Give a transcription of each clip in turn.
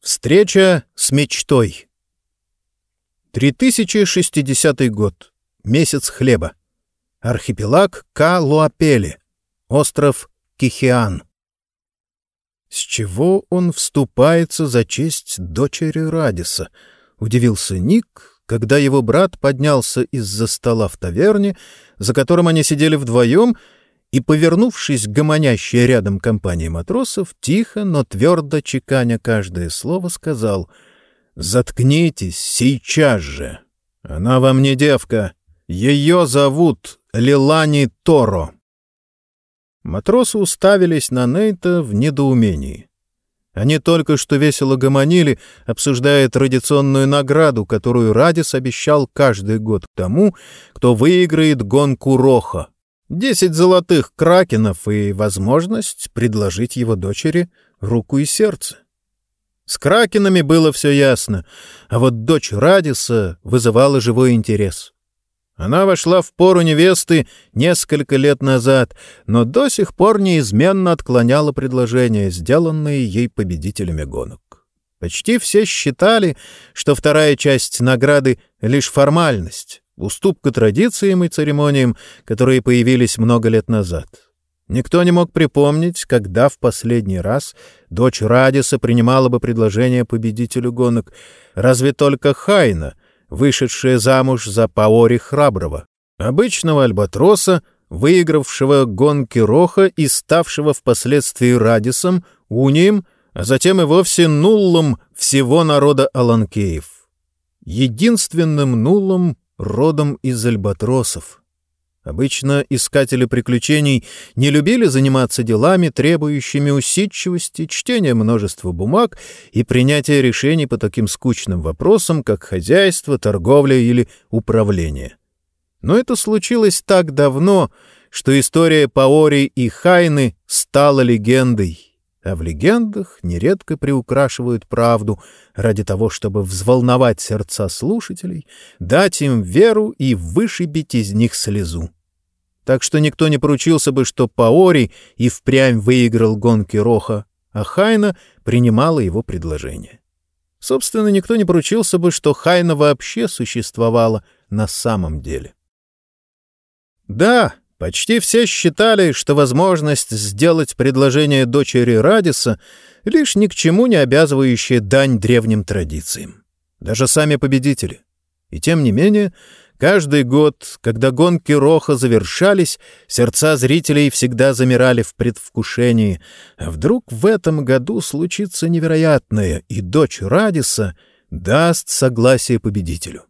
Встреча с мечтой. 3060 год. Месяц хлеба. Архипелаг Ка-Луапели. Остров Кихиан. С чего он вступается за честь дочери Радиса? Удивился Ник, когда его брат поднялся из-за стола в таверне, за которым они сидели вдвоем, повернувшись к гомонящей рядом компании матросов, тихо, но твердо чеканя каждое слово, сказал «Заткнитесь сейчас же! Она вам не девка! Ее зовут Лилани Торо!» Матросы уставились на Нейта в недоумении. Они только что весело гомонили, обсуждая традиционную награду, которую Радис обещал каждый год тому, кто выиграет гонку Роха — Десять золотых кракенов и возможность предложить его дочери руку и сердце. С кракенами было все ясно, а вот дочь Радиса вызывала живой интерес. Она вошла в пору невесты несколько лет назад, но до сих пор неизменно отклоняла предложения, сделанные ей победителями гонок. Почти все считали, что вторая часть награды — лишь формальность, уступка традициям и церемониям, которые появились много лет назад. Никто не мог припомнить, когда в последний раз дочь Радиса принимала бы предложение победителю гонок, разве только Хайна, вышедшая замуж за Паори Храброго, обычного альбатроса, выигравшего гонки Роха и ставшего впоследствии Радисом, Унием, а затем и вовсе нуллом всего народа Аланкеев. Единственным нуллом родом из альбатросов. Обычно искатели приключений не любили заниматься делами, требующими усидчивости, чтения множества бумаг и принятия решений по таким скучным вопросам, как хозяйство, торговля или управление. Но это случилось так давно, что история Паори и Хайны стала легендой, а в легендах нередко приукрашивают правду ради того, чтобы взволновать сердца слушателей, дать им веру и вышибить из них слезу. Так что никто не поручился бы, что Паори и впрямь выиграл гонки Роха, а Хайна принимала его предложение. Собственно, никто не поручился бы, что Хайна вообще существовала на самом деле. Да, Почти все считали, что возможность сделать предложение дочери Радиса — лишь ни к чему не обязывающая дань древним традициям. Даже сами победители. И тем не менее, каждый год, когда гонки Роха завершались, сердца зрителей всегда замирали в предвкушении. А вдруг в этом году случится невероятное, и дочь Радиса даст согласие победителю.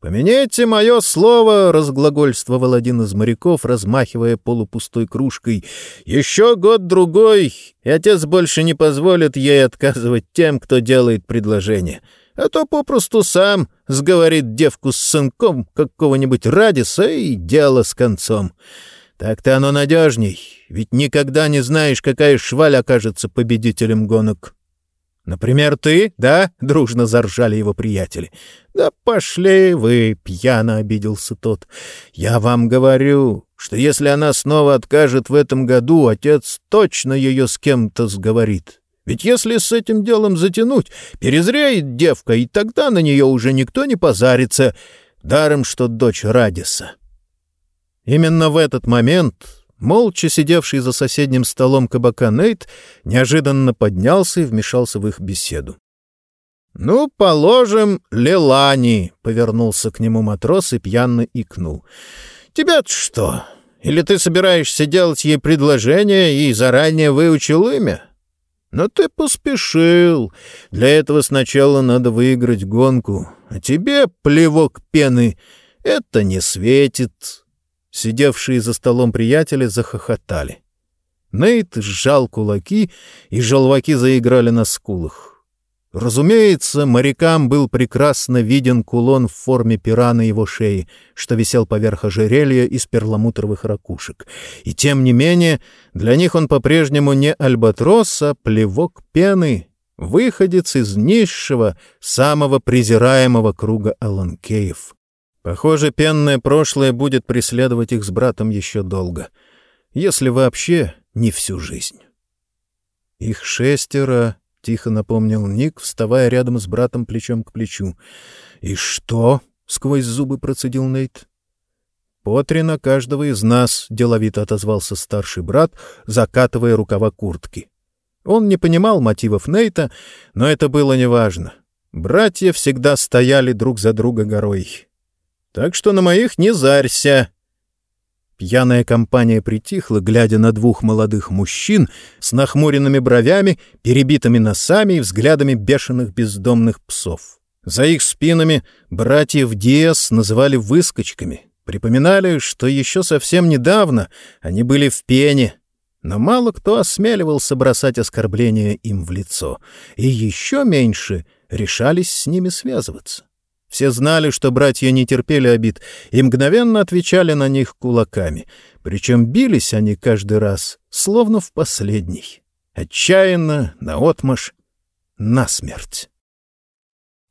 «Поменяйте мое слово!» — разглагольствовал один из моряков, размахивая полупустой кружкой. «Еще год-другой, и отец больше не позволит ей отказывать тем, кто делает предложение. А то попросту сам сговорит девку с сынком какого-нибудь Радиса, и дело с концом. Так-то оно надежней, ведь никогда не знаешь, какая шваль окажется победителем гонок». «Например, ты, да?» — дружно заржали его приятели. «Да пошли вы!» — пьяно обиделся тот. «Я вам говорю, что если она снова откажет в этом году, отец точно ее с кем-то сговорит. Ведь если с этим делом затянуть, перезреет девка, и тогда на нее уже никто не позарится, даром что дочь Радиса». Именно в этот момент Молча сидевший за соседним столом кабака Нейт неожиданно поднялся и вмешался в их беседу. «Ну, положим, Лелани», — повернулся к нему матрос и пьяно икнул. «Тебя-то что? Или ты собираешься делать ей предложение и заранее выучил имя?» «Но ты поспешил. Для этого сначала надо выиграть гонку. А тебе, плевок пены, это не светит. Сидевшие за столом приятели захохотали. Нейт сжал кулаки, и желваки заиграли на скулах. Разумеется, морякам был прекрасно виден кулон в форме пера на его шее, что висел поверх ожерелья из перламутровых ракушек. И тем не менее, для них он по-прежнему не альбатрос, а плевок пены, выходец из низшего, самого презираемого круга Аланкеев. Похоже, пенное прошлое будет преследовать их с братом еще долго, если вообще не всю жизнь. Их шестеро, — тихо напомнил Ник, вставая рядом с братом плечом к плечу. «И что?» — сквозь зубы процедил Нейт. «По три на каждого из нас», — деловито отозвался старший брат, закатывая рукава куртки. Он не понимал мотивов Нейта, но это было неважно. Братья всегда стояли друг за друга горой. «Так что на моих не зарься!» Пьяная компания притихла, глядя на двух молодых мужчин с нахмуренными бровями, перебитыми носами и взглядами бешеных бездомных псов. За их спинами братьев Диас называли выскочками, припоминали, что еще совсем недавно они были в пене, но мало кто осмеливался бросать оскорбления им в лицо, и еще меньше решались с ними связываться. Все знали, что братья не терпели обид, и мгновенно отвечали на них кулаками. Причем бились они каждый раз, словно в последний. Отчаянно, наотмашь, насмерть.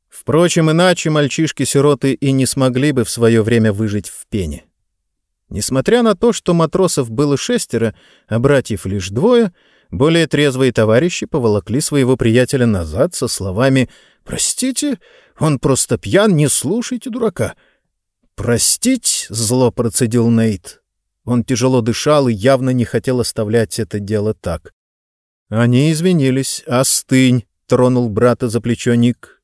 Впрочем, иначе мальчишки-сироты и не смогли бы в свое время выжить в пене. Несмотря на то, что матросов было шестеро, а братьев лишь двое, более трезвые товарищи поволокли своего приятеля назад со словами «Простите, он просто пьян, не слушайте дурака. «Простить?» — зло процедил Нейт. Он тяжело дышал и явно не хотел оставлять это дело так. Они извинились. «Остынь!» — тронул брата за плечо Ник.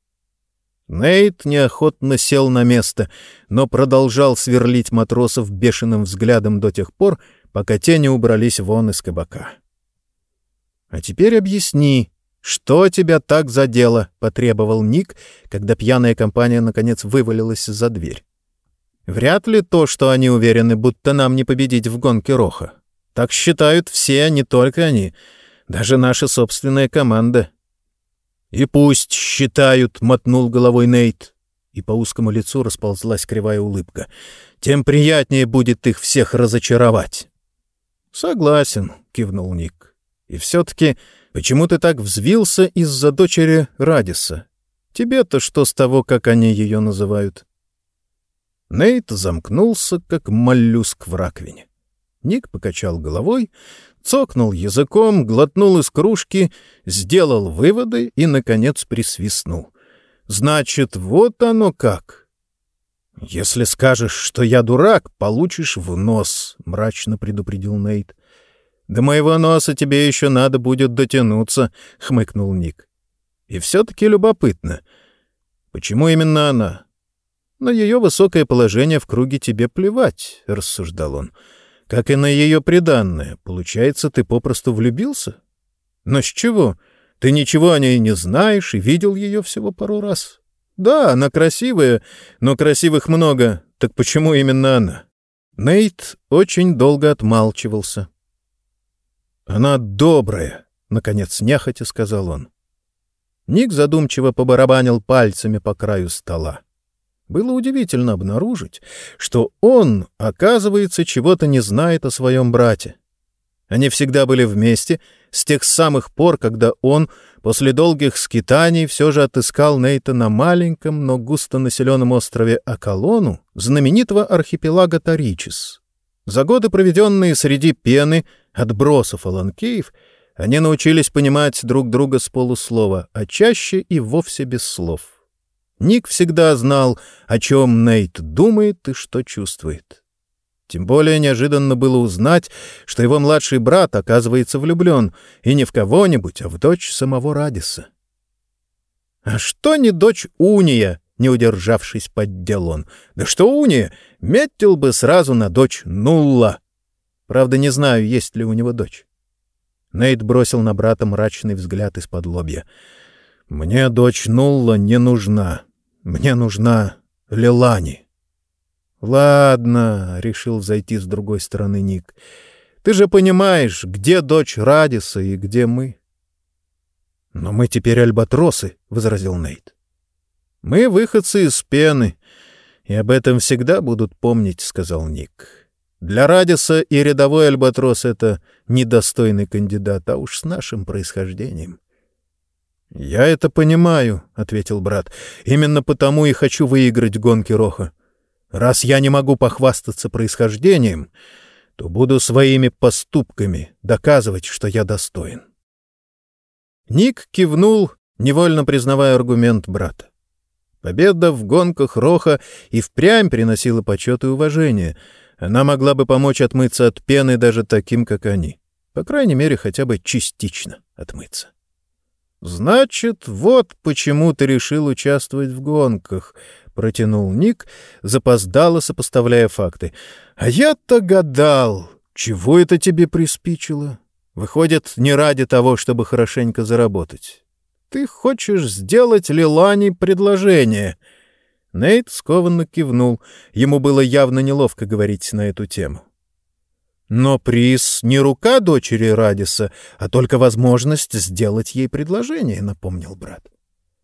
Нейт неохотно сел на место, но продолжал сверлить матросов бешеным взглядом до тех пор, пока те не убрались вон из кабака. «А теперь объясни, «Что тебя так задело?» — потребовал Ник, когда пьяная компания наконец вывалилась за дверь. «Вряд ли то, что они уверены, будто нам не победить в гонке Роха. Так считают все, не только они, даже наша собственная команда». «И пусть считают», — мотнул головой Нейт, и по узкому лицу расползлась кривая улыбка. «Тем приятнее будет их всех разочаровать». «Согласен», — кивнул Ник. «И все-таки Почему ты так взвился из-за дочери Радиса? Тебе-то что с того, как они ее называют?» Нейт замкнулся, как моллюск в раковине. Ник покачал головой, цокнул языком, глотнул из кружки, сделал выводы и, наконец, присвистнул. «Значит, вот оно как!» «Если скажешь, что я дурак, получишь в нос», — мрачно предупредил Нейт. «До моего носа тебе еще надо будет дотянуться», — хмыкнул Ник. «И все-таки любопытно. Почему именно она?» «На ее высокое положение в круге тебе плевать», — рассуждал он. «Как и на ее приданное. Получается, ты попросту влюбился? Но с чего? Ты ничего о ней не знаешь и видел ее всего пару раз. Да, она красивая, но красивых много. Так почему именно она?» Нейт очень долго отмалчивался. «Она добрая», — наконец нехотя сказал он. Ник задумчиво побарабанил пальцами по краю стола. Было удивительно обнаружить, что он, оказывается, чего-то не знает о своем брате. Они всегда были вместе с тех самых пор, когда он после долгих скитаний все же отыскал Нейта на маленьком, но густонаселенном острове Акалону, знаменитого архипелага Таричис. За годы, проведенные среди пены, отбросов Аланкеев, они научились понимать друг друга с полуслова, а чаще и вовсе без слов. Ник всегда знал, о чем Нейт думает и что чувствует. Тем более неожиданно было узнать, что его младший брат оказывается влюблен, и не в кого-нибудь, а в дочь самого Радиса. «А что не дочь Уния?» — не удержавшись, поддел он. «Да что Уния? Метил бы сразу на дочь Нулла!» Правда, не знаю, есть ли у него дочь. Нейт бросил на брата мрачный взгляд из-под лобья. «Мне дочь Нулла не нужна. Мне нужна Лилани». «Ладно», — решил зайти с другой стороны Ник. «Ты же понимаешь, где дочь Радиса и где мы». «Но мы теперь альбатросы», — возразил Нейт. «Мы выходцы из пены, и об этом всегда будут помнить», — сказал Ник. Для Радиса и рядовой альбатрос — это недостойный кандидат, а уж с нашим происхождением. — Я это понимаю, — ответил брат. — Именно потому и хочу выиграть гонки Роха. Раз я не могу похвастаться происхождением, то буду своими поступками доказывать, что я достоин. Ник кивнул, невольно признавая аргумент брата. Победа в гонках Роха и впрямь приносила почет и уважение. Она могла бы помочь отмыться от пены даже таким, как они. По крайней мере, хотя бы частично отмыться. «Значит, вот почему ты решил участвовать в гонках», — протянул Ник, запоздало сопоставляя факты. «А я-то гадал, чего это тебе приспичило? Выходит, не ради того, чтобы хорошенько заработать. Ты хочешь сделать Лилане предложение?» Нейт скованно кивнул. Ему было явно неловко говорить на эту тему. Но приз не рука дочери Радиса, а только возможность сделать ей предложение, — напомнил брат.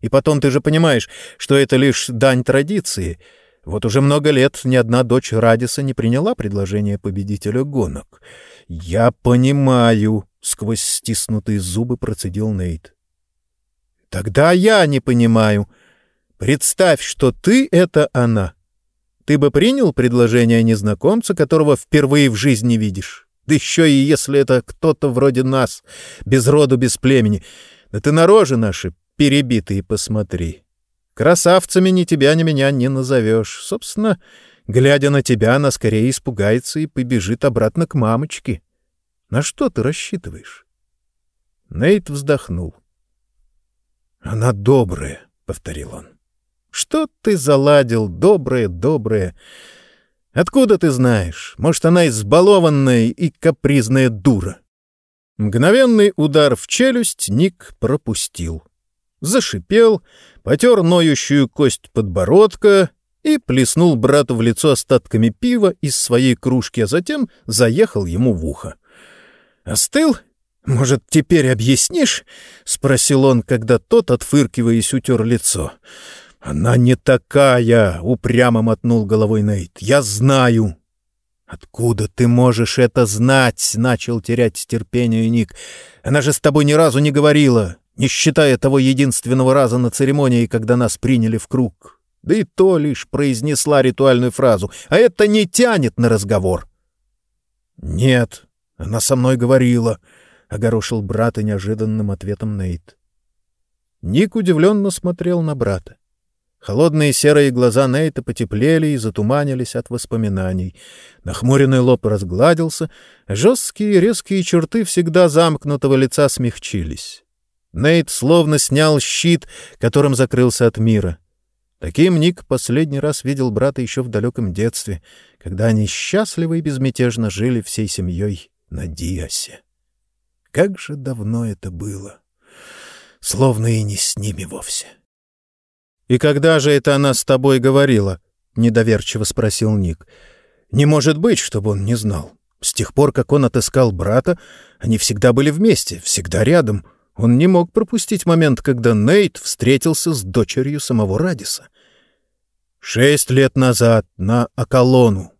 И потом ты же понимаешь, что это лишь дань традиции. Вот уже много лет ни одна дочь Радиса не приняла предложение победителя гонок. — Я понимаю, — сквозь стиснутые зубы процедил Нейт. — Тогда я не понимаю. Представь, что ты — это она. — ты бы принял предложение незнакомца, которого впервые в жизни видишь? Да еще и если это кто-то вроде нас, без роду, без племени. Да ты на рожи наши перебитые посмотри. Красавцами ни тебя, ни меня не назовешь. Собственно, глядя на тебя, она скорее испугается и побежит обратно к мамочке. На что ты рассчитываешь? Нейт вздохнул. — Она добрая, — повторил он. Что ты заладил, доброе, доброе? Откуда ты знаешь? Может, она избалованная и капризная дура? Мгновенный удар в челюсть Ник пропустил. Зашипел, потер ноющую кость подбородка и плеснул брату в лицо остатками пива из своей кружки, а затем заехал ему в ухо. «Остыл? Может, теперь объяснишь?» — спросил он, когда тот, отфыркиваясь, утер лицо. «Она не такая!» — упрямо мотнул головой Нейт. «Я знаю!» «Откуда ты можешь это знать?» — начал терять терпение Ник. «Она же с тобой ни разу не говорила, не считая того единственного раза на церемонии, когда нас приняли в круг. Да и то лишь произнесла ритуальную фразу, а это не тянет на разговор». «Нет, она со мной говорила», — огорошил брата неожиданным ответом Нейт. Ник удивленно смотрел на брата. Холодные серые глаза Нейта потеплели и затуманились от воспоминаний. Нахмуренный лоб разгладился, жесткие резкие черты всегда замкнутого лица смягчились. Нейт словно снял щит, которым закрылся от мира. Таким Ник последний раз видел брата еще в далеком детстве, когда они счастливо и безмятежно жили всей семьей на Диасе. Как же давно это было! Словно и не с ними вовсе. — «И когда же это она с тобой говорила?» — недоверчиво спросил Ник. «Не может быть, чтобы он не знал. С тех пор, как он отыскал брата, они всегда были вместе, всегда рядом. Он не мог пропустить момент, когда Нейт встретился с дочерью самого Радиса. Шесть лет назад на Акалону.